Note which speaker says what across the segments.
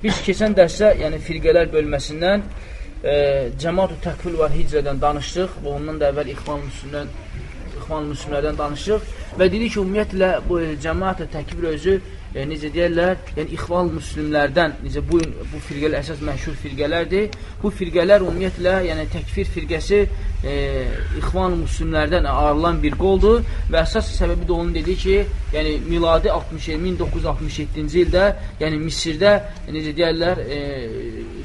Speaker 1: Biz keçən dərsə, yəni firqələr bölməsindən e, Cəmaat-ı Təkvil var hicrədən danışdıq və ondan da əvvəl İxvan Müslümdən İxvan Müslümlərdən danışdıq və dedik ki, ümumiyyətlə bu e, Cəmaat-ı Təkvil özü e, necə deyərlər, yəni İxvan Müslümlərdən, necə bu bu firqələr əsas məşhur firqələrdir. Bu firqələr ümumiyyətlə, yəni təkfir firqəsi e, İxvan Müslümlərdən ayrılan bir qoldur və əsas səbəbi də onun dediyi ki, yəni miladi 60 1967-ci ildə, yəni Misirdə necə deyərlər, e,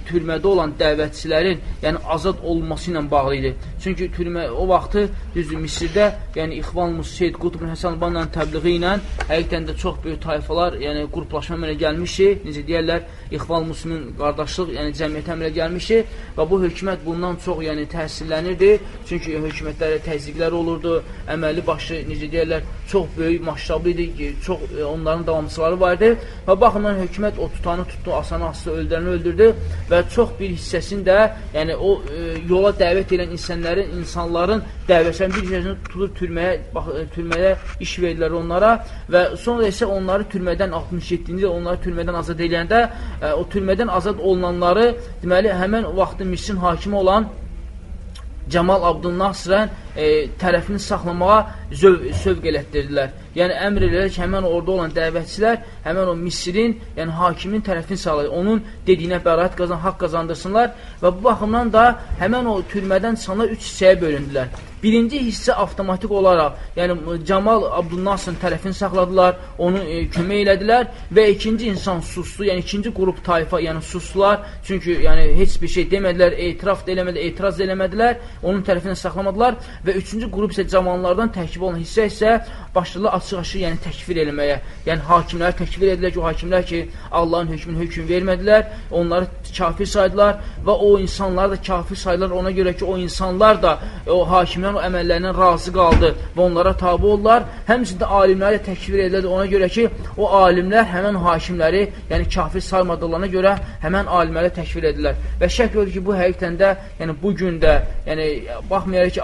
Speaker 1: türmədə olan dəvətçilərin, yəni azad olması ilə bağlı idi. Çünki türmə o vaxtı düzdür Misirdə, yəni İxvan Musayd Qutb Həsən Banla təbliği ilə həqiqətən də çox böyük tayfalar, yəni qruplaşma əmələ gəlmişdi. Necə deyərlər, İxvan Müslümin qardaşlıq, yəni cəmiyyət əmələ gəlmişdi və bu hökumət bundan çox yəni təsirlənirdi. Çünki hökumətlərə təzyiqlər olurdu, əməli başı, necə deyərlər, çox böyük, maşrablı idi çox e, onların davamçıları var idi və baxımdan hökumət o tutanı tutdu, asanı asdı, öldürəni öldürdü və çox bir hissəsini də, yəni o e, yola dəvət edən insanların, insanların dəvəsən bir hissəsini tutulur türməyə, bax, e, türməyə iş verdilər onlara və sonra isə onları türmədən 67-ci il onları türmədən azad edəndə e, o türmədən azad olunanları deməli həmən vaxtın Misrin hakimi olan Cəmal Abdülnasrən e, tərəfini saxlamağa zöv, sövq elətdirdilər. Yəni, əmr edilər ki, həmən orada olan dəvətçilər, həmən o Misirin, yəni hakimin tərəfini sağlayır. Onun dediyinə bəraət qazan, haqq qazandırsınlar və bu baxımdan da həmən o türmədən çıxanlar üç hissəyə bölündülər. Birinci hissə avtomatik olaraq, yəni Camal Abdülnasın tərəfini saxladılar, onu e, kömək elədilər və ikinci insan susdu, yəni ikinci qrup tayfa, yəni susdular. Çünki yəni heç bir şey demədilər, etiraf da eləmədilər, etiraz da eləmədilər, onun tərəfini saxlamadılar və üçüncü qrup isə cavanlardan tərkib olan hissə isə başladılar açıq-açıq, yəni təkfir eləməyə. Yəni hakimləri təkfir edilər ki, o hakimlər ki, Allahın hökmünü hökm vermədilər, onları kafir saydılar və o insanlar da kafir saydılar ona görə ki, o insanlar da o hakimlər o əməllərindən razı qaldı və onlara tabi oldular. Həmçində alimləri təkvir edilir ona görə ki, o alimlər həmən hakimləri, yəni kafir saymadıqlarına görə həmən alimləri təkvir edirlər. Və şək olur ki, bu həqiqətən də, yəni bu gün də, yəni baxmayaraq ki,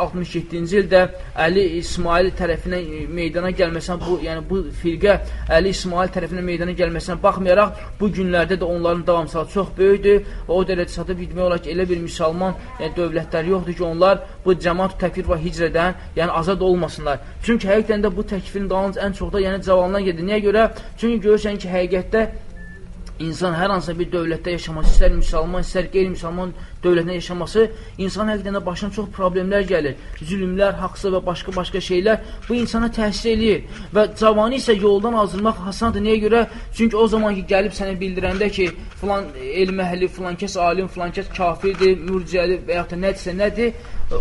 Speaker 1: 67-ci ildə Əli İsmail tərəfindən meydana gəlməsən, bu, yəni bu firqə Əli İsmail tərəfindən meydana gəlməsən baxmayaraq, bu günlərdə də onların davamsızlığı çox böyükdür və o dərəcə satıb bitmək olar ki, elə bir müsəlman yəni, dövlətləri yoxdur ki, onlar bu cəmat təkfir və hicrədən, yəni azad olmasınlar. Çünki həqiqətən də bu təkfirin dalınca ən çox da yəni cavanlar gedir. Niyə görə? Çünki görürsən ki, həqiqətdə insan hər hansısa bir dövlətdə yaşaması, istər müsəlman, istər qeyri-müsəlman dövlətində yaşaması, insan həqiqətən də başına çox problemlər gəlir. Zülümlər, haqsız və başqa-başqa şeylər bu insana təsir eləyir. Və cavanı isə yoldan azdırmaq hasandır. Niyə görə? Çünki o zaman ki, gəlib sənə bildirəndə ki, filan elm əhli, filan kəs alim, filan kəs kafirdir, mürcədir və yaxud da nədirsə nədir,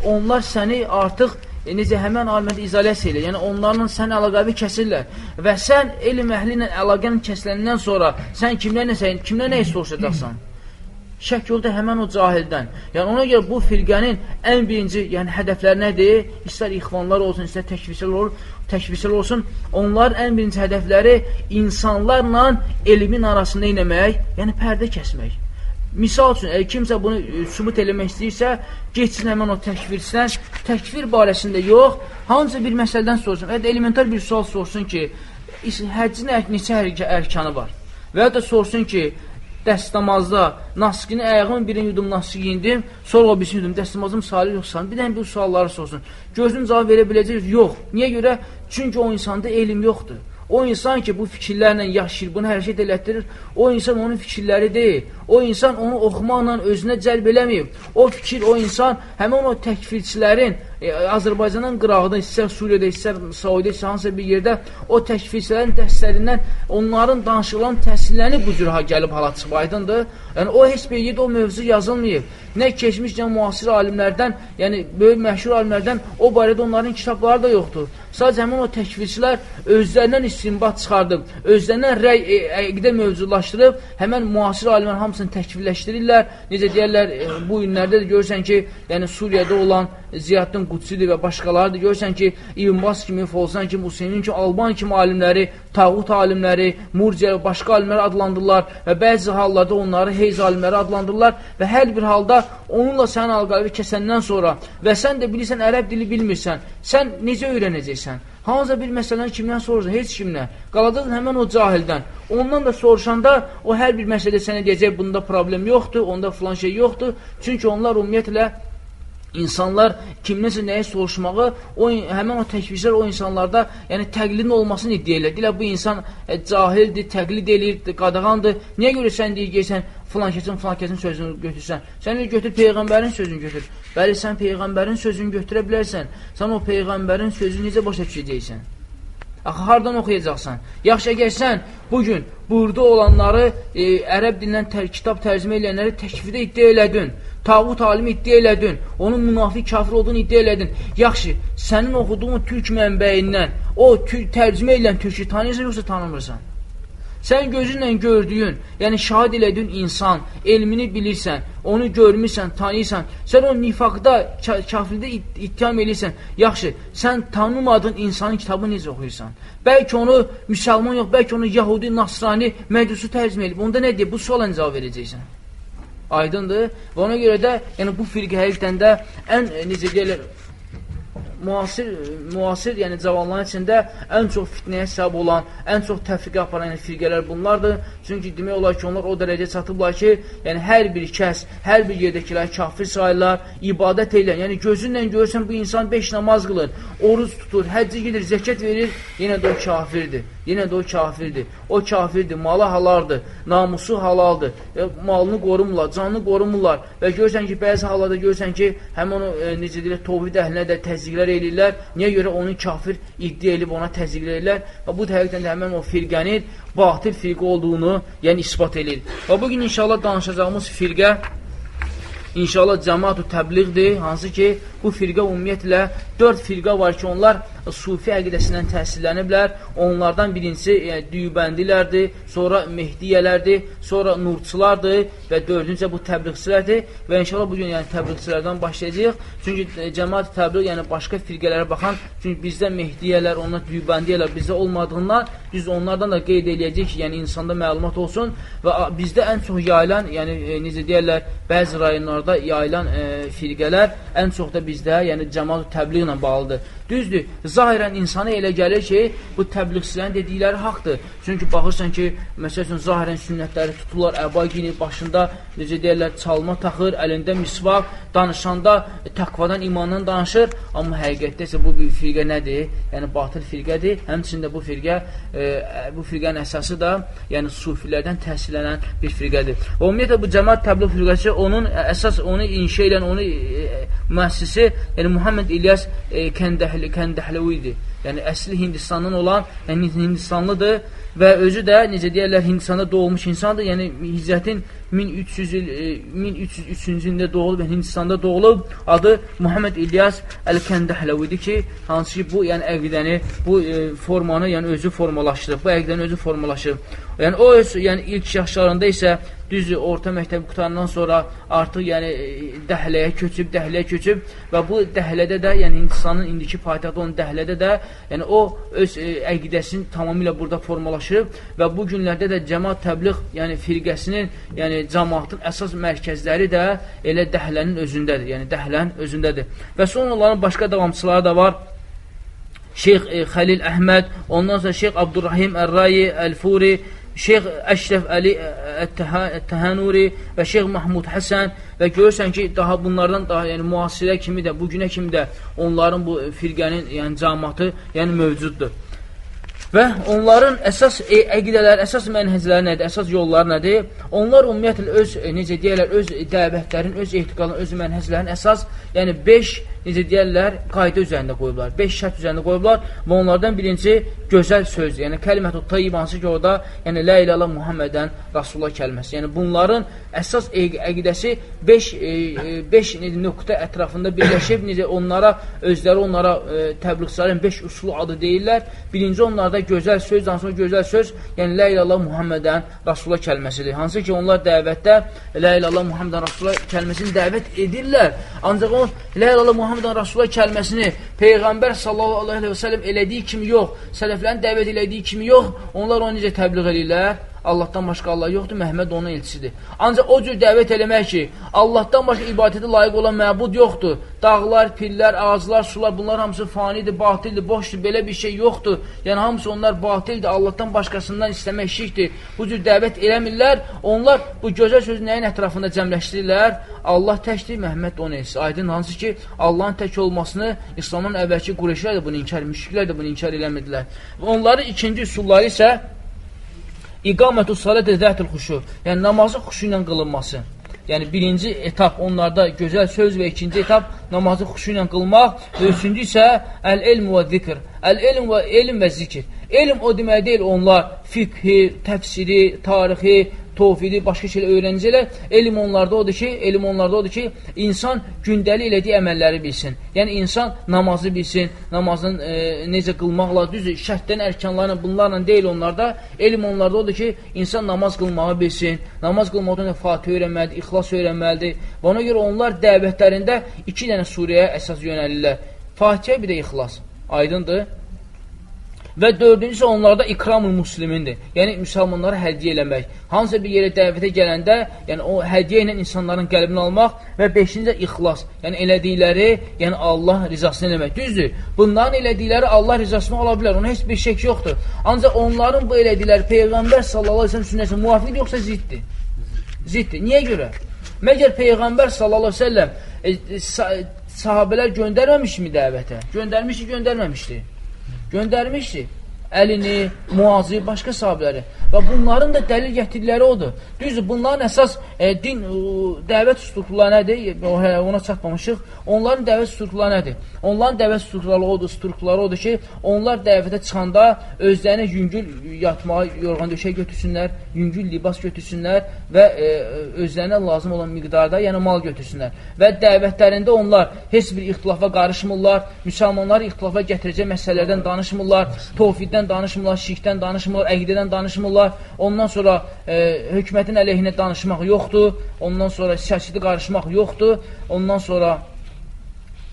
Speaker 1: onlar səni artıq e, necə həmən alimdə izolyasiya elə, yəni onlarla sən əlaqəvi kəsirlər və sən elm əhli ilə əlaqən kəsiləndən sonra sən kimlərlə, kimlə nə soruşacaqsan? Şək yolda həmən o cahildən. Yəni ona görə bu firqənin ən birinci, yəni hədəfləri nədir? İstər ixvanlar olsun, istər təkvisələr olur, təkvisələr olsun. Onların ən birinci hədəfləri insanlarla elmin arasında inəmək, yəni pərdə kəsmək. Misal üçün, əgər kimsə bunu e, sübut eləmək istəyirsə, geçsin həmən o təkvirsən, təkvir barəsində yox, hansısa bir məsələdən sorsun, və ya elementar bir sual sorsun ki, həccin neçə ərkanı var? Və ya da sorsun ki, dəstəmazda naskini ayağımın birini yudum naskı giyindim, sonra o birisini yudum, dəstəmazım salih yoxsan, bir dənə bir sualları sorsun. Gözün cavab verə biləcək, yox. Niyə görə? Çünki o insanda elm yoxdur. O insan ki, bu fikirlərlə yaşayır, bunu hərəkət elətdirir, o insan onun fikirləri deyil. O insan onu oxumaqla özünə cəlb eləməyib. O fikir, o insan həmin o təkfirçilərin e, Azərbaycanın qırağında, istər Suriyada, istər Saudiya, istər hansısa bir yerdə o təkfirçilərin dərslərindən onların danışılan təhsillərini bu cür gəlib hala çıxıb, aydındır. Yəni, o heç bir yerdə o mövzu yazılmayıb. Nə keçmiş, nə müasir alimlərdən, yəni böyük məşhur alimlərdən o barədə onların kitabları da yoxdur. Sadəcə həmin o təkvirçilər özlərindən istinbat çıxardıb, özlərindən rəy, e, əqidə mövzulaşdırıb, həmən müasir alimlər hamısını təkvirləşdirirlər. Necə deyərlər, e, bu günlərdə də görürsən ki, yəni Suriyada olan Ziyaddin Qudsidir və başqaları da görürsən ki, İbn Bas kimi, Folsan kimi, Hüseynin kimi, Alban kimi alimləri, tağut alimləri, Murciə və başqa alimləri adlandırırlar və bəzi hallarda onları heyz alimləri adlandırırlar və hər bir halda onunla sənin alqalıbı kəsəndən sonra və sən də bilirsən, ərəb dili bilmirsən, sən necə öyrənəcəksən? Hansısa bir məsələni kimdən soruşsan? Heç kimdən. Qalacaqsın həmən o cahildən. Ondan da soruşanda o hər bir məsələ sənə deyəcək, bunda problem yoxdur, onda filan şey yoxdur. Çünki onlar ümumiyyətlə İnsanlar kimdənsə nəyi soruşmağı, o həmin o təkvizlər o insanlarda, yəni təqlidin olmasını iddia edir. Deyirlər bu insan e, cahildir, təqlid eləyir, qadağandır. Niyə görə sən deyirsən filan kəsin filan kəsin sözünü götürsən? Sən götür peyğəmbərin sözünü götür. Bəli sən peyğəmbərin sözünü götürə bilərsən. Sən o peyğəmbərin sözünü necə başa düşəcəksən? Axı, hardan oxuyacaqsan? Yaxşı, əgər sən bugün burada olanları e, ərəb dilindən tər kitab tərcümə edənləri təkvidə iddia elədin, tağut alimi iddia elədin, onun münafiq kafir olduğunu iddia elədin. Yaxşı, sənin oxuduğun türk mənbəyindən o tərcümə edilən türkü tanıyırsan, yoxsa tanımırsan? Sən gözünlə gördüyün, yəni şahid elədiyin insan, elmini bilirsən, onu görmürsən, tanıyırsan, sən o nifaqda, kafirdə ittiham edirsən, yaxşı, sən tanımadığın insanın kitabını necə oxuyursan? Bəlkə onu müsəlman yox, bəlkə onu Yahudi, Nasrani, Mədusu tərcümə edib, onda nə deyib? Bu suala cavab verəcəksən. Aydındır. Və ona görə də, yəni bu firqə həqiqdən də ən, necə deyirlər, müasir, müasir yəni cavanların içində ən çox fitnəyə səbəb olan, ən çox təfriqə aparan yəni, firqələr bunlardır. Çünki demək olar ki, onlar o dərəcə çatıblar ki, yəni hər bir kəs, hər bir yerdəkilər kafir sayırlar, ibadət edən, yəni gözünlə görsən bu insan beş namaz qılır, oruz tutur, həccə gedir, zəkat verir, yenə də o kafirdir. Yenə də o kafirdir. O kafirdir, malı halardır, namusu halaldır, e, malını qorumurlar, canını qorumurlar və görürsən ki, bəzi hallarda görürsən ki, həm onu e, necə deyirlər, tovhid əhlinə də təzyiqlər eləyirlər. Niyə görə onun kafir iddia edib ona təzyiqlər eləyirlər və bu həqiqətən də həmən o firqənin batil firqə olduğunu yəni ispat edir. Və bugün inşallah danışacağımız firqə İnşallah cəmaat-ı təbliğdir, hansı ki, bu firqə ümumiyyətlə dörd firqə var ki, onlar sufi əqidəsindən təhsilləniblər. Onlardan birincisi yəni, düyübəndilərdir, sonra mehdiyələrdir, sonra nurçulardır və dördüncə bu təbliğçilərdir və inşallah bugün yəni təbliğçilərdən başlayacağıq. Çünki e, cəmaat təbliğ yəni başqa firqələrə baxan, çünki bizdə mehdiyələr, onlar düyübəndiyələr bizdə olmadığından biz onlardan da qeyd eləyəcəyik ki, yəni insanda məlumat olsun və bizdə ən çox yayılan, yəni e, necə deyərlər, bəzi rayonlarda yayılan e, firqələr ən çox da bizdə, yəni cəmaat təbliğ ilə bağlıdır. Düzdür, zahirən insana elə gəlir ki, bu təbliğçilərin dedikləri haqdır. Çünki baxırsan ki, məsəl üçün, zahirən sünnətləri tuturlar, əba giyinir, başında, necə deyərlər, çalma taxır, əlində misvaq, danışanda təqvadan, imandan danışır, amma həqiqətdə isə bu bir firqə nədir? Yəni, batıl firqədir. Həmçində bu firqə, e, bu firqənin əsası da, yəni, sufilərdən təhsillənən bir firqədir. Ümumiyyətlə, bu cəmat təbliğ firqəsi, onun əsas, onu inşa edən, onu e, müəssisi, yəni Muhammed İlyas e, Kəndəhli, Kəndəhləvi idi. Yəni əsli Hindistandan olan, yəni Hindistanlıdır və özü də necə deyirlər Hindistanda doğulmuş insandır. Yəni hicrətin 1300 il e, 1303-cü ildə doğulub, yəni Hindistanda doğulub. Adı Muhammed İlyas Əl-Kəndəhləvidir ki, hansı ki bu yəni əqidəni, bu e, formanı yəni özü formalaşdırıb. Bu əqidəni özü formalaşdırıb. Yəni o öz yəni ilk yaşlarında isə düzdür, orta məktəb qutandan sonra artıq yəni dəhləyə köçüb, dəhləyə köçüb və bu dəhlədə də, yəni Hindistanın indiki paytaxtı olan dəhlədə də, yəni o öz e, əqidəsini tamamilə burada formalaşıb və bu günlərdə də cəmaat təbliğ, yəni firqəsinin, yəni cəmaatın əsas mərkəzləri də elə dəhlənin özündədir, yəni dəhlənin özündədir. Və sonra onların başqa davamçıları da var. Şeyx e, Xəlil Əhməd, ondan sonra Şeyx Abdurrahim Ər-Rayi, Əl-Furi, Şeyx Əşrəf Əli Ət-Təhanuri və Şeyx Mahmud Həsən və görürsən ki, daha bunlardan daha yəni müasirə kimi də, bugünə kimi də onların bu firqənin yəni cəmaatı yəni mövcuddur. Və onların əsas e, əqidələri, əsas mənhəcləri nədir, əsas yolları nədir? Onlar ümumiyyətlə öz, e, necə deyərlər, öz dəvətlərin, öz ehtiqalın, öz mənhəclərin əsas, yəni 5 necə deyərlər, qayda üzərində qoyublar. 5 şərt üzərində qoyublar və onlardan birinci gözəl söz, yəni kəlimətü tayyib hansı ki, orada, yəni la ilaha Muhammedən Rasulullah kəlməsi. Yəni bunların əsas əqidəsi 5 5 e, nöqtə ətrafında birləşib, necə onlara özləri onlara e, təbliğçilərin 5 usulu adı deyirlər. Birinci onlarda gözəl söz, hansı gözəl söz, yəni la ilaha Muhammedən Rasulullah kəlməsidir. Hansı ki, onlar dəvətdə la ilaha Muhammedən Rasulullah kəlməsini dəvət edirlər. Ancaq o la ilaha Muhammedən Rasulullah kəlməsini Peyğəmbər sallallahu aleyhi və səlləm elədiyi kimi yox, sələflərin dəvət elədiyi kimi yox, onlar onu necə təbliğ edirlər? Allahdan başqa Allah yoxdur, Məhəmməd onun elçisidir. Ancaq o cür dəvət eləmək ki, Allahdan başqa ibadətə layiq olan məbud yoxdur. Dağlar, pillər, ağaclar, sular, bunlar hamısı fanidir, batildir, boşdur, belə bir şey yoxdur. Yəni, hamısı onlar batildir, Allahdan başqasından istəmək şirkdir. Bu cür dəvət eləmirlər, onlar bu gözəl sözü nəyin ətrafında cəmləşdirirlər? Allah təkdir, Məhəmməd onun elçisi. Aydın hansı ki, Allahın tək olmasını İslamın əvvəlki Qureyşlər də bunu inkar, müşriklər də bunu inkar eləmirdilər. Onların ikinci üsulları isə İqamətü salətə zətül xuşu, yəni namazın xuşu ilə qılınması. Yəni birinci etap onlarda gözəl söz və ikinci etap namazı xuşu ilə qılmaq və üçüncü isə əl-elm və zikr. Əl-elm və elm və zikr. Elm o demək deyil, onlar fiqhi, təfsiri, tarixi, tovfidi, başqa şeylər öyrəncələr. Elm onlarda odur ki, elm onlarda odur ki, insan gündəlik elədiyi əməlləri bilsin. Yəni insan namazı bilsin, namazın e, necə qılmaqla, düzdür, şərtdən ərkanlarla, bunlarla deyil onlarda. Elm onlarda odur ki, insan namaz qılmağı bilsin. Namaz qılmaqdan Fatih öyrənməlidir, ixlas öyrənməlidir. Və ona görə onlar dəvətlərində iki dənə surəyə əsas yönəlirlər. Fatihə bir də ixlas. Aydındır? Və dördüncüsü onlarda ikramul muslimindir. Yəni, müsəlmanlara hədiyyə eləmək. Hansısa bir yerə dəvətə gələndə, yəni o hədiyyə ilə insanların qəlbini almaq və beşincə ixlas. Yəni, elədikləri, yəni Allah rizasını eləmək. Düzdür, bunların elədikləri Allah rizasını ola bilər. Ona heç bir şək yoxdur. Ancaq onların bu elədikləri Peyğəmbər sallallahu aleyhi ve sellem sünnəsi müvafiqdir yoxsa ziddir? Ziddir. Niyə görə? Məgər Peyğəmbər sallallahu aleyhi ve sellem e, sahabələr göndərməmişmi dəvətə? Göndərmişdi, göndərməmişdi göndərmişdi əlini, muazı, başqa sahabələri. Və bunların da dəlil gətirdikləri odur. Düzdür, bunların əsas e, din, ə, dəvət strukturları nədir? O, hə, ona çatmamışıq. Onların dəvət strukturları nədir? Onların dəvət strukturları odur, strukturları odur ki, onlar dəvətə çıxanda özlərinə yüngül yatmağa, yorğan döşək götürsünlər, yüngül libas götürsünlər və e, özlərinə lazım olan miqdarda, yəni mal götürsünlər. Və dəvətlərində onlar heç bir ixtilafa qarışmırlar, müsəlmanları ixtilafa gətirəcək məsələlərdən danışmırlar, tovfiddən danışmırlar, şirkdən danışmırlar, əqidədən danışmırlar. Ondan sonra e, hökumətin əleyhinə danışmaq yoxdur. Ondan sonra siyasəti qarışmaq yoxdur. Ondan sonra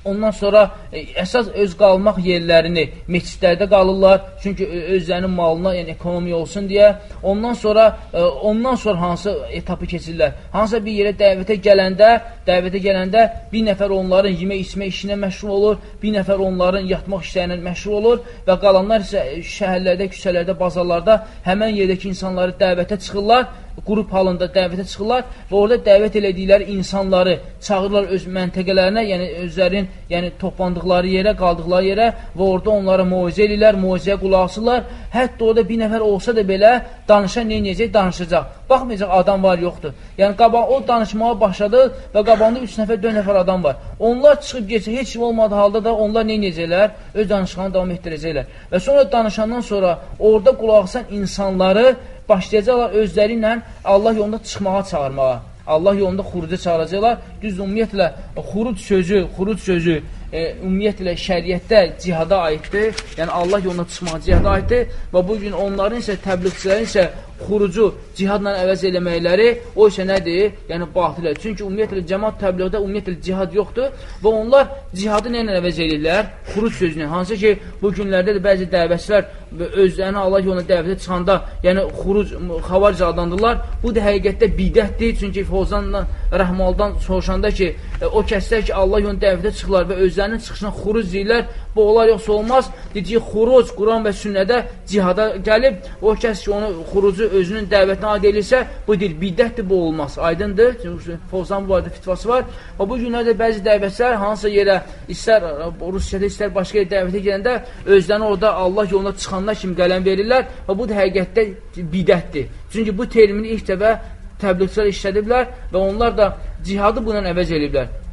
Speaker 1: Ondan sonra e, əsas öz qalmaq yerlərini meçidlərdə qalırlar. Çünki özlərinin malına, yəni ekonomiya olsun deyə. Ondan sonra e, ondan sonra hansı etapı keçirlər? Hansısa bir yerə dəvətə gələndə, dəvətə gələndə bir nəfər onların yemək içmə işinə məşğul olur, bir nəfər onların yatmaq işlərinə məşğul olur və qalanlar isə e, şəhərlərdə, küçələrdə, bazarlarda həmən yerdəki insanları dəvətə çıxırlar qrup halında dəvətə çıxırlar və orada dəvət elədikləri insanları çağırırlar öz məntəqələrinə, yəni özlərin yəni toplandıqları yerə, qaldıqları yerə və orada onlara moizə eləyirlər, moizəyə qulaq asırlar. Hətta orada bir nəfər olsa da belə danışan nə edəcək? Danışacaq. Baxmayacaq adam var, yoxdur. Yəni qabaq o danışmağa başladı və qabağında 3 nəfər, 4 nəfər adam var. Onlar çıxıb geçsə heç kim olmadığı halda da onlar nə edəcəklər? Öz danışığını davam etdirəcəklər. Və sonra danışandan sonra orada qulaq asan insanları başlayacaqlar özləri ilə Allah yolunda çıxmağa çağırmağa. Allah yolunda xuruca çağıracaqlar. Düz ümumiyyətlə xuruc sözü, xuruc sözü e, ümumiyyətlə şəriətdə cihada aiddir. Yəni Allah yoluna çıxmağa cihada aiddir və bu gün onların isə təbliğçilərin isə xurucu cihadla əvəz eləməkləri o isə nədir? Yəni batılə. Çünki ümumiyyətlə cəmat təbliğdə ümumiyyətlə cihad yoxdur və onlar cihadı nə ilə əvəz eləyirlər? Xuruc sözünü. Hansı ki, bu günlərdə də bəzi dəvətçilər özlərini Allah yoluna dəvətə çıxanda, yəni xuruc, xavaric adlandırlar. Bu da həqiqətdə bidətdir. Çünki Fozanla Rəhmaldan soruşanda ki, e, o kəslər ki, Allah yoluna dəvətə çıxırlar və özlərinin çıxışına xuruc deyirlər, bu olar yoxsa olmaz. Dedik, xuruc Quran və sünnədə cihada gəlib, o kəs ki, onu xurucu özünün dəvətinə aid elirsə, bu deyil, bidətdir, bu olmaz. Aydındır? Çünki Fozan bu arada fitvası var. Və bu günlərdə bəzi dəvətçilər hansısa yerə, istər Rusiyada, istər başqa yerə dəvətə gələndə, özlərini orada Allah yoluna çıxanlar kimi qələm verirlər və bu da həqiqətdə bidətdir. Çünki bu termini ilk dəfə təbliğçilər işlədiblər və onlar da cihadı buna əvəz ediblər.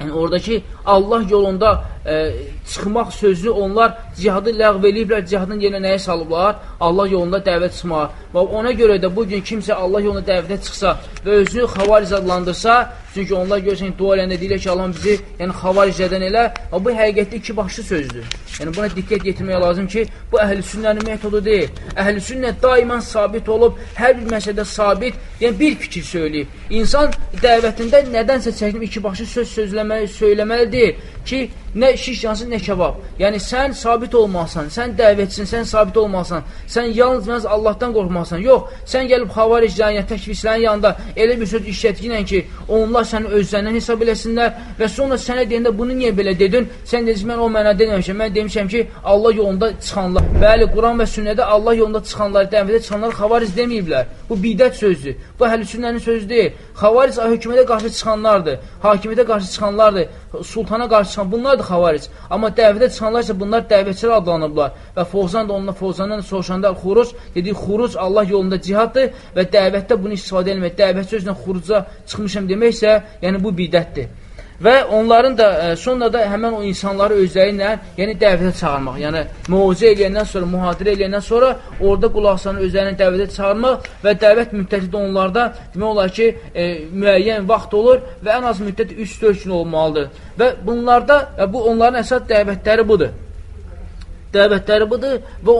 Speaker 1: Yəni, oradakı Allah yolunda e, çıxmaq sözünü onlar cihadı ləğv eləyiblər, cihadın yerinə nəyə salıblar? Allah yolunda dəvət çıxmağa. Və ona görə də bugün kimsə Allah yolunda dəvətə çıxsa və özünü xavariz adlandırsa, çünki onlar görsən, dua eləyəndə deyilər ki, Allah bizi yəni, xavaricədən elə, və bu həqiqətdə iki başlı sözdür. Yəni, buna diqqət yetirmək lazım ki, bu əhl-i sünnənin metodu deyil. Əhl-i sünnə daimən sabit olub, hər bir məsələdə sabit, yəni bir fikir söyləyib. İnsan dəvətində nədənsə çəkinib iki başlı söz sözləməli, söyləməlidir ki, nə şiş yansın, nə kebab. Yəni, sən sabit olmalısan, sən dəvətçisin, sən sabit olmalısan, sən yalnız Allahdan qorxmalısan. Yox, sən gəlib xavariclərin, təkvislərin yanında elə bir söz işlətginlə ki, onlar səni özlərindən hesab eləsinlər və sonra sənə deyəndə bunu niyə belə dedin? Sən deyirsən, mən o mənə deməmişəm. Mən demişəm ki, Allah yolunda çıxanlar. Bəli, Quran və sünnədə Allah yolunda çıxanlar, dəvətə çıxanlar xavaric deməyiblər. Bu bidət sözdür. Bu əhl-sünnənin sözü deyil. Xavaric hökumədə qarşı çıxanlardır, hakimiyyətə qarşı çıxanlardır, sultana qarşı çıxan bunlardır xavaric. Amma dəvətə çıxanlar isə bunlar dəvətçilər adlanıblar. Və Fozan da onunla Fozandan soruşanda xuruc, dedik xuruc Allah yolunda cihaddır və dəvətdə bunu istifadə etmək. Dəvət sözlə xuruca çıxmışam deməksə, yəni bu bidətdir. Və onların da e, sonra da həmən o insanları özləri ilə, yəni dəvətə çağırmaq. Yəni moizə eləyəndən sonra, mühadirə eləyəndən sonra orada qulaqsanı özlərini dəvətə çağırmaq və dəvət müddəti də onlarda demək olar ki, e, müəyyən vaxt olur və ən az müddət 3-4 gün olmalıdır. Və bunlarda e, bu onların əsas dəvətləri budur dəvətləri budur və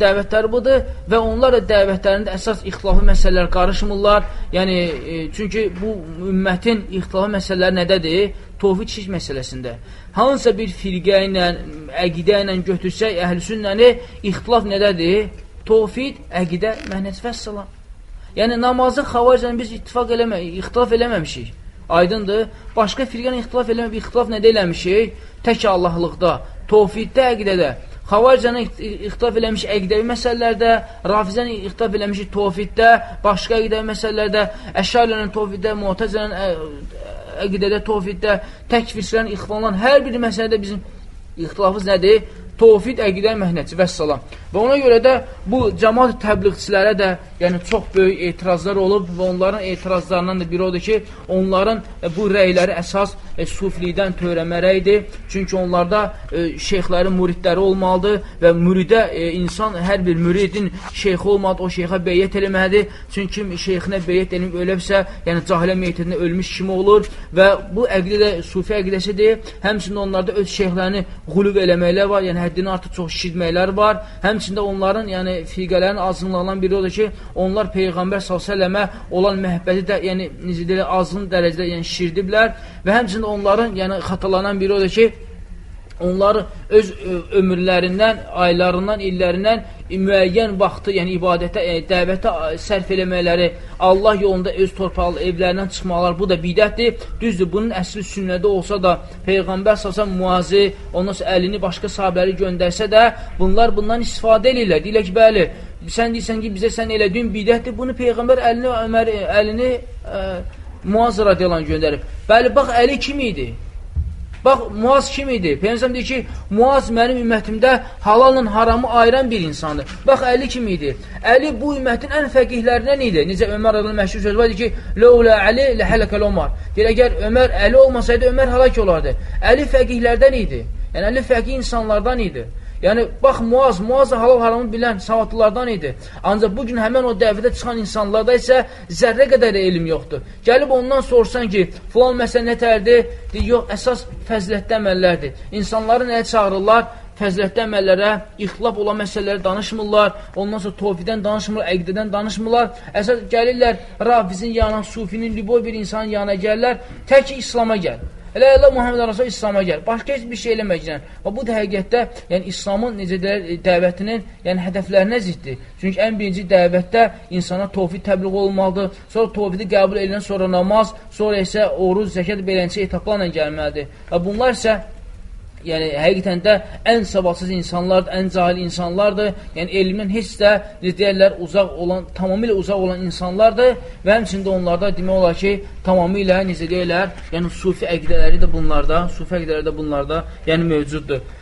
Speaker 1: dəvətləri budur və onlar da dəvətlərində əsas ixtilaflı məsələlər qarışmırlar. Yəni e, çünki bu ümmətin ixtilaflı məsələləri nədədir? Tovhid şirk məsələsində. Hansısa bir firqə ilə, əqidə ilə götürsək əhlüsünnəni ixtilaf nədədir? Tovhid, əqidə, məhnəc və salam. Yəni namazı xavacla biz ittifaq eləmə, ixtilaf eləməmişik. Aydındır. Başqa firqə ixtilaf eləməyib, ixtilaf nədə eləmişik? Tək Allahlıqda, tovhiddə, əqidədə. Xavaricəni ixtilaf eləmiş əqdəvi məsələlərdə, Rafizəni ixtilaf eləmiş tovfiddə, başqa əqdəvi məsələlərdə, Əşşarlərin tovfiddə, Muhtəzələrin əqdədə tovfiddə, təkfirçilərin ixvanlan hər bir məsələdə bizim ixtilafımız nədir? Tovfid əqidə məhnəci və salam. Və ona görə də bu cəmaat təbliğçilərə də yəni çox böyük etirazlar olub və onların etirazlarından da biri odur ki, onların e, bu rəyləri əsas e, suflidən törəmərəkdir. Çünki onlarda e, şeyxlərin müridləri olmalıdır və müridə e, insan hər bir müridin şeyxi olmalıdır, o şeyxə beyyət eləməlidir. Çünki şeyxinə beyyət edib öləbsə, yəni cahilə meyyətində ölmüş kimi olur və bu əqidə də sufi əqidəsidir. Həmçində onlarda öz şeyxlərini qulub eləməklər var, yəni həddini artıq çox şişirməklər var. Həmçində onların, yəni fiqələrin azınlığından biri odur ki, onlar Peyğəmbər s.ə.və olan məhəbbəti də, yəni necə deyil, azın dərəcədə yəni şirdiblər və həmçində onların, yəni xatalanan biri odur ki, onları öz ömürlərindən, aylarından, illərindən müəyyən vaxtı, yəni ibadətə, yəni, dəvətə sərf eləməkləri, Allah yolunda öz torpaqlı evlərindən çıxmalar, bu da bidətdir. Düzdür, bunun əsli sünnədə olsa da, Peyğəmbər səsən muazı, ondan sonra əlini başqa sahabələri göndərsə də, bunlar bundan istifadə edirlər. Deyirlər ki, bəli, sən deyirsən ki, bizə sən elədiyin bidətdir, bunu Peyğəmbər əlini, Ömər, əlini ə, muaz radiyalanu göndərib. Bəli, bax, əli kim idi? Bax, Muaz kim idi? Peyyəmsəm deyir ki, Muaz mənim ümmətimdə halalla haramı ayıran bir insandır. Bax, Əli kim idi? Əli bu ümmətin ən fəqihlərindən idi. Necə Ömər adının məşhur sözü var ki, Ləulə Əli ləhələkəl Omar. Deyir, əgər Ömər Əli olmasaydı, Ömər halak olardı. Əli fəqihlərdən idi. Yəni, Əli fəqih insanlardan idi. Yəni, bax, Muaz, Muaz halal haramı bilən savadlılardan idi. Ancaq bugün həmən o dəvədə çıxan insanlarda isə zərrə qədər elm yoxdur. Gəlib ondan sorsan ki, filan məsələ nə tərdir? Deyir, yox, əsas fəzilətdə əməllərdir. İnsanları nəyə çağırırlar? Fəzilətdə əməllərə, ixtilaf olan məsələləri danışmırlar, ondan sonra tofidən danışmırlar, əqdədən danışmırlar. Əsas gəlirlər, Rafizin yanına, Sufinin, liboy bir insanın yanına gəlirlər, tək İslama gəl. Elə elə Muhammed Rasul İslam'a gəl. Başqa heç bir şey eləməklə. Və bu da həqiqətdə, yəni İslamın necə deyər, dəvətinin, yəni hədəflərinə ziddir. Çünki ən birinci dəvətdə insana tovfid təbliğ olmalıdır. Sonra tovfidi qəbul edilən sonra namaz, sonra isə oruz, zəkat beləncə etaplarla gəlməlidir. Və bunlar isə yəni həqiqətən də ən savadsız insanlardır, ən cahil insanlardır. Yəni elmdən heç də deyərlər uzaq olan, tamamilə uzaq olan insanlardır və həmçində onlarda demək olar ki, tamamilə necə deyirlər, yəni sufi əqidələri də bunlarda, sufi əqidələri də bunlarda yəni mövcuddur.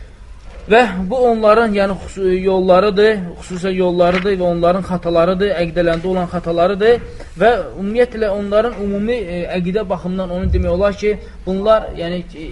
Speaker 1: Və bu onların yəni yollarıdır, xüsusən yollarıdır və onların xatalarıdır, əqidələrində olan xatalarıdır və ümumiyyətlə onların ümumi e, əqidə baxımından onu demək olar ki, bunlar yəni e,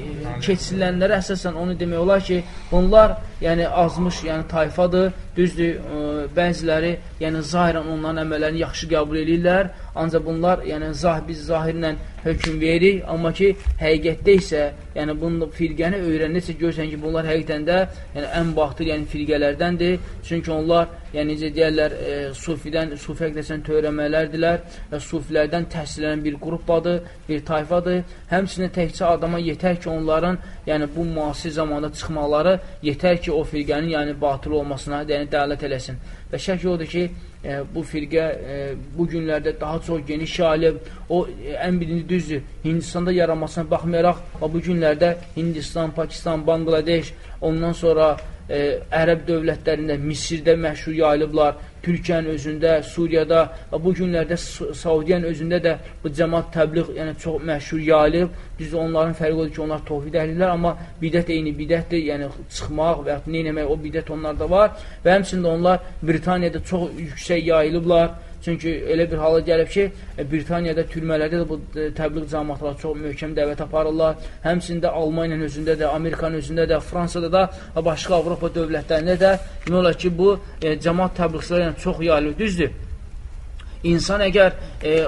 Speaker 1: keçirilənlərə əsasən onu demək olar ki, bunlar yəni azmış, yəni tayfadır. Düzdür, ə, bəziləri yəni zahirən onların əməllərini yaxşı qəbul edirlər, ancaq bunlar yəni zah biz zahirlə hökm veririk, amma ki həqiqətdə isə yəni bunu firqəni öyrənirsə görsən ki, bunlar həqiqətən də yəni ən baxtır, yəni firqələrdəndir. Çünki onlar yəni necə deyərlər, e, sufidən, sufi əqdəsən törəmələrdilər və sufilərdən təhsilənən bir qruppadır, bir tayfadır. Həmçinin təkcə adama yetər ki, onların yəni bu müasir zamanda çıxmaları yetər ki, o firqənin yəni batıl olmasına yəni dəlalət eləsin. Və şək odur ki, e, bu firqə e, bu günlərdə daha çox geniş yayılıb. O e, ən birinci düzdür. Hindistanda yaranmasına baxmayaraq, bu günlərdə Hindistan, Pakistan, Bangladeş, ondan sonra e, ərəb dövlətlərində, Misirdə məşhur yayılıblar, Türkiyənin özündə, Suriyada və bu günlərdə Saudiyyənin özündə də bu cəmat təbliğ yəni çox məşhur yayılıb. Düz onların fərqi odur ki, onlar tohid əhlilər, amma bidət eyni bidətdir, yəni çıxmaq və yaxud nə eləmək, o bidət onlarda var və həmçində onlar Britaniyada çox yüksək yayılıblar Çünki elə bir hala gəlib ki, e, Britaniyada türmələrdə də bu e, təbliğ cəmatları çox möhkəm dəvət aparırlar. Həmçində Almaniyanın özündə də, Amerikanın özündə də, Fransada da və başqa Avropa dövlətlərində də demək olar ki, bu e, cəmat təbliğçiləri yəni, çox yayılır. Düzdür. İnsan əgər e,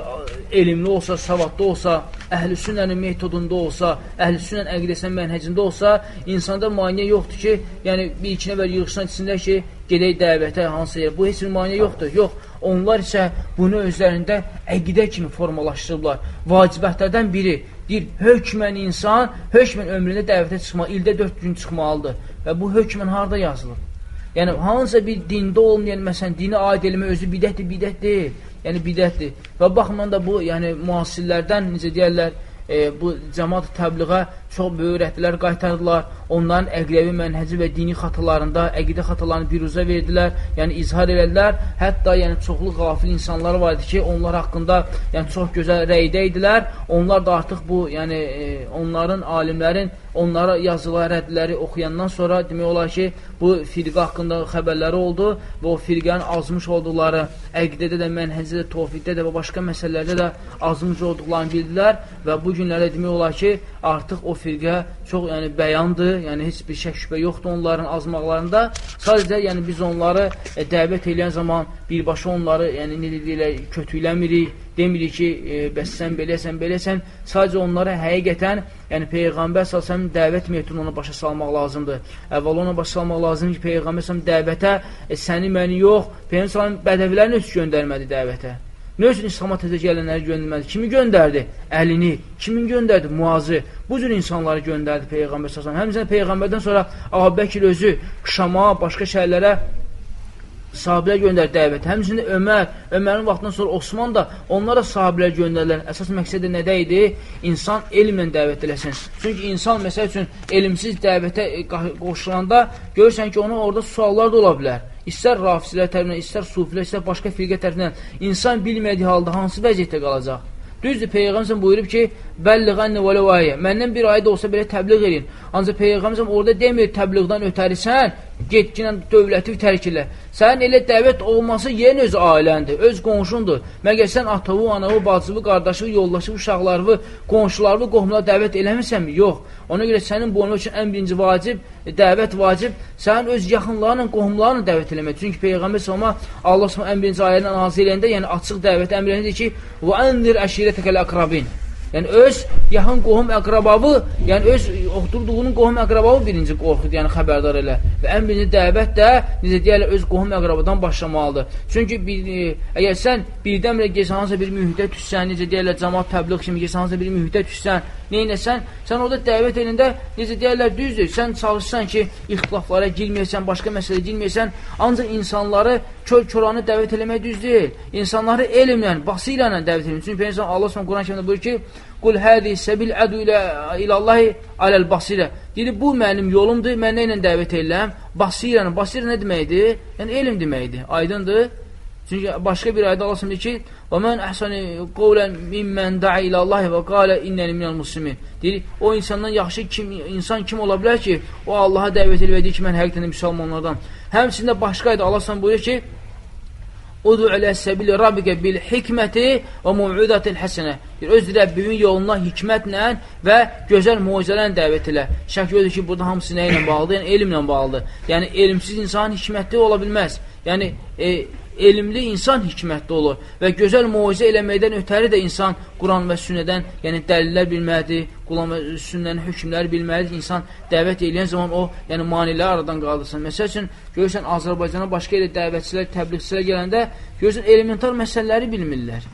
Speaker 1: elmli olsa, savadlı olsa, əhl-i sünnənin metodunda olsa, əhl-i sünnən əqidəsinin mənhəcində olsa, insanda maniyə yoxdur ki, yəni bir iki nəfər yığışsan içində ki, gedək dəvətə hansı yerə. Bu heç bir maniyə yoxdur. Yox, onlar isə bunu özlərində əqidə kimi formalaşdırıblar. Vacibətlərdən biri, deyir, hökmən insan, hökmən ömründə dəvətə çıxma, ildə dörd gün çıxmalıdır. Və bu hökmən harada yazılır? Yəni, hansısa bir dində olmayan, məsələn, dini aid elmə özü bidətdir, bidət deyil yəni bidətdir. Və baxımdan da bu, yəni müasirlərdən, necə deyərlər, e, bu cəmat təbliğə çox böyük rəhdlər qaytardılar. Onların əqləvi mənhəci və dini xatalarında, əqidə xatalarını biruzə verdilər, yəni izhar elədilər. Hətta yəni çoxlu qafil insanlar var idi ki, onlar haqqında yəni çox gözəl rəydə idilər. Onlar da artıq bu, yəni e, onların alimlərin onlara yazılan rədləri oxuyandan sonra demək olar ki, bu firqə haqqında xəbərləri oldu və o firqənin azmış olduqları, əqidədə də, mənhəcdə də, tovfiddə də və başqa məsələlərdə də azmış olduqlarını bildilər və bu günlərdə demək olar ki, artıq o firqə çox yəni bəyandır, yəni heç bir şək şübhə yoxdur onların azmaqlarında. Sadəcə yəni biz onları e, dəvət edən zaman birbaşa onları yəni necə deyirlər kötüləmirik, demirik ki, e, bəs sən beləsən, beləsən. Sadəcə onları həqiqətən yəni peyğəmbər sallallahu dəvət metodunu ona başa salmaq lazımdır. Əvvəl ona başa salmaq lazımdır ki, peyğəmbər sallallahu dəvətə e, səni məni yox, peyğəmbər sallallahu bədəvilərini öz göndərmədi dəvətə. Nə üçün İslama təzə gələnləri göndərmədi? Kimi göndərdi? Əlini. Kimin göndərdi? Muazı. Bu cür insanları göndərdi Peyğəmbər səsən. Həmçinin Peyğəmbərdən sonra Ağabəkir özü Şama, başqa şəhərlərə sahabilə göndərdi dəvət. Həmçinin Ömər, Ömərin vaxtından sonra Osman da onlara sahabilə göndərilən əsas məqsədi nədə idi? İnsan elmlə dəvət eləsin. Çünki insan məsəl üçün elmsiz dəvətə qoşulanda görürsən ki, ona orada suallar da ola bilər istər rafisilər tərəfindən, istər sufilər, istər başqa firqə tərəfindən insan bilmədiyi halda hansı vəziyyətdə qalacaq? Düzdür, Peyğəmbər buyurub ki, bəlliğənni və ləvəyə. Məndən bir ayda olsa belə təbliğ edin. Ancaq Peyğəmbər orada demir, təbliğdən ötərisən, get ki, dövləti tərk elə. Sənin elə dəvət olması yenə öz ailəndir, öz qonşundur. Məgər sən atavı, anavı, bacıvı, qardaşı, yoldaşı, uşaqlarını, qonşularını, qohumla dəvət eləmirsənmi? Yox. Ona görə sənin boynu üçün ən birinci vacib, dəvət vacib, sənin öz yaxınlarının, qohumlarını dəvət eləmək. Çünki Peyğəmbər səlama Allah səlama ən birinci ayədən nazir eləyəndə, yəni açıq dəvət əmr edir ki, və əndir əşirətəkəl əqrabin. Yəni öz yaxın qohum əqrabavı, yəni öz oxuturduğunun qohum əqrabavı birinci qorxud, yəni xəbərdar elə. Və ən birinci dəvət də necə deyirlər öz qohum əqrabadan başlamalıdır. Çünki bir, e, əgər sən birdən-birə gecə hansısa bir mühitə düşsən, necə deyirlər cəmaət təbliğ kimi gecə hansısa bir mühitə düşsən, neynəsən? Sən orada dəvət elində necə deyirlər düzdür. Sən çalışsan ki, ixtilaflara girməyəsən, başqa məsələyə girməyəsən, ancaq insanları kör-köranı dəvət eləmək düz deyil. İnsanları elmlə, basirə ilə dəvət eləmək. Çünki Peyğəmbər Allah Subhanahu Quran-Kərimdə buyurur ki: "Qul hadi sabil adu ilə ilallahi aləl basirə." Deyir, bu mənim yolumdur, mən nə ilə dəvət edirəm? Basirə, basirə nə deməkdir? Yəni elm deməkdir. Aydındır? Çünki başqa bir ayda Allah ki: Və mən əhsəni qovlən mimmən da'i ilə Allah və qalə innəni minəl muslimin. Deyir, o insandan yaxşı kim, insan kim ola bilər ki, o Allaha dəvət deyir ki, mən həqiqətən müsəlmanlardan. Həmçində başqa idi, Allah sən buyurur ki, Udu ilə səbili rabbikə bil hikməti və mu'udatil həsənə. Öz Rəbbimin yoluna hikmətlə və gözəl mucizələrlə dəvət elə. Şək yoxdur ki, burada hamısı nə ilə bağlıdır? Yəni, elmlə bağlıdır. Yəni, elmsiz insan hikmətli ola bilməz. Yəni, e, elmli insan hikmətli olur və gözəl mucizə eləməkdən ötəri də insan Quran və sünnədən, yəni dəlillər bilməlidir, Quran və sünnənin hökmləri bilməlidir. İnsan dəvət edən zaman o, yəni manilər aradan qaldırsın. Məsəl üçün, görürsən Azərbaycana başqa elə dəvətçilər, təbliğçilər gələndə görürsən elementar məsələləri bilmirlər.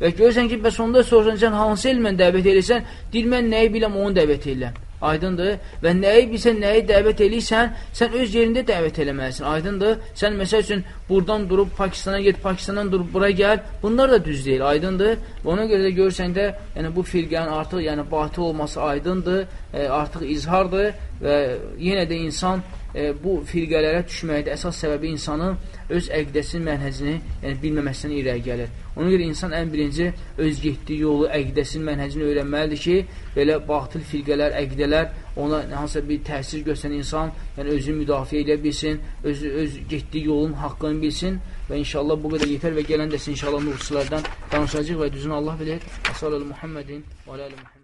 Speaker 1: Və görürsən ki, bəs onda soruşan sən hansı elmlə dəvət edirsən, deyir mən nəyi biləm, onu dəvət edirəm. Aydındır? Və nəyi bilsən, nəyi dəvət eləyirsən, sən öz yerində dəvət eləməlisin. Aydındır? Sən məsəl üçün buradan durub Pakistana get, Pakistandan durub bura gəl. Bunlar da düz deyil. Aydındır? Və ona görə də görürsən də, yəni bu firqənin artıq yəni batıl olması aydındır, e, artıq izhardır və yenə də insan e, bu firqələrə düşməkdə əsas səbəbi insanın öz əqdəsinin mənhəzini yəni, bilməməsindən irəli gəlir. Ona görə insan ən birinci öz getdiyi yolu, əqdəsinin mənhəzini öyrənməlidir ki, belə batıl firqələr, əqdələr ona hansısa bir təsir göstərən insan yəni özünü müdafiə edə bilsin, öz, öz getdiyi yolun haqqını bilsin və inşallah bu qədər yetər və gələn dəsə inşallah nursulardan danışacaq və düzünü Allah bilir. Əsallallahu Muhammedin və aləli Muhammed.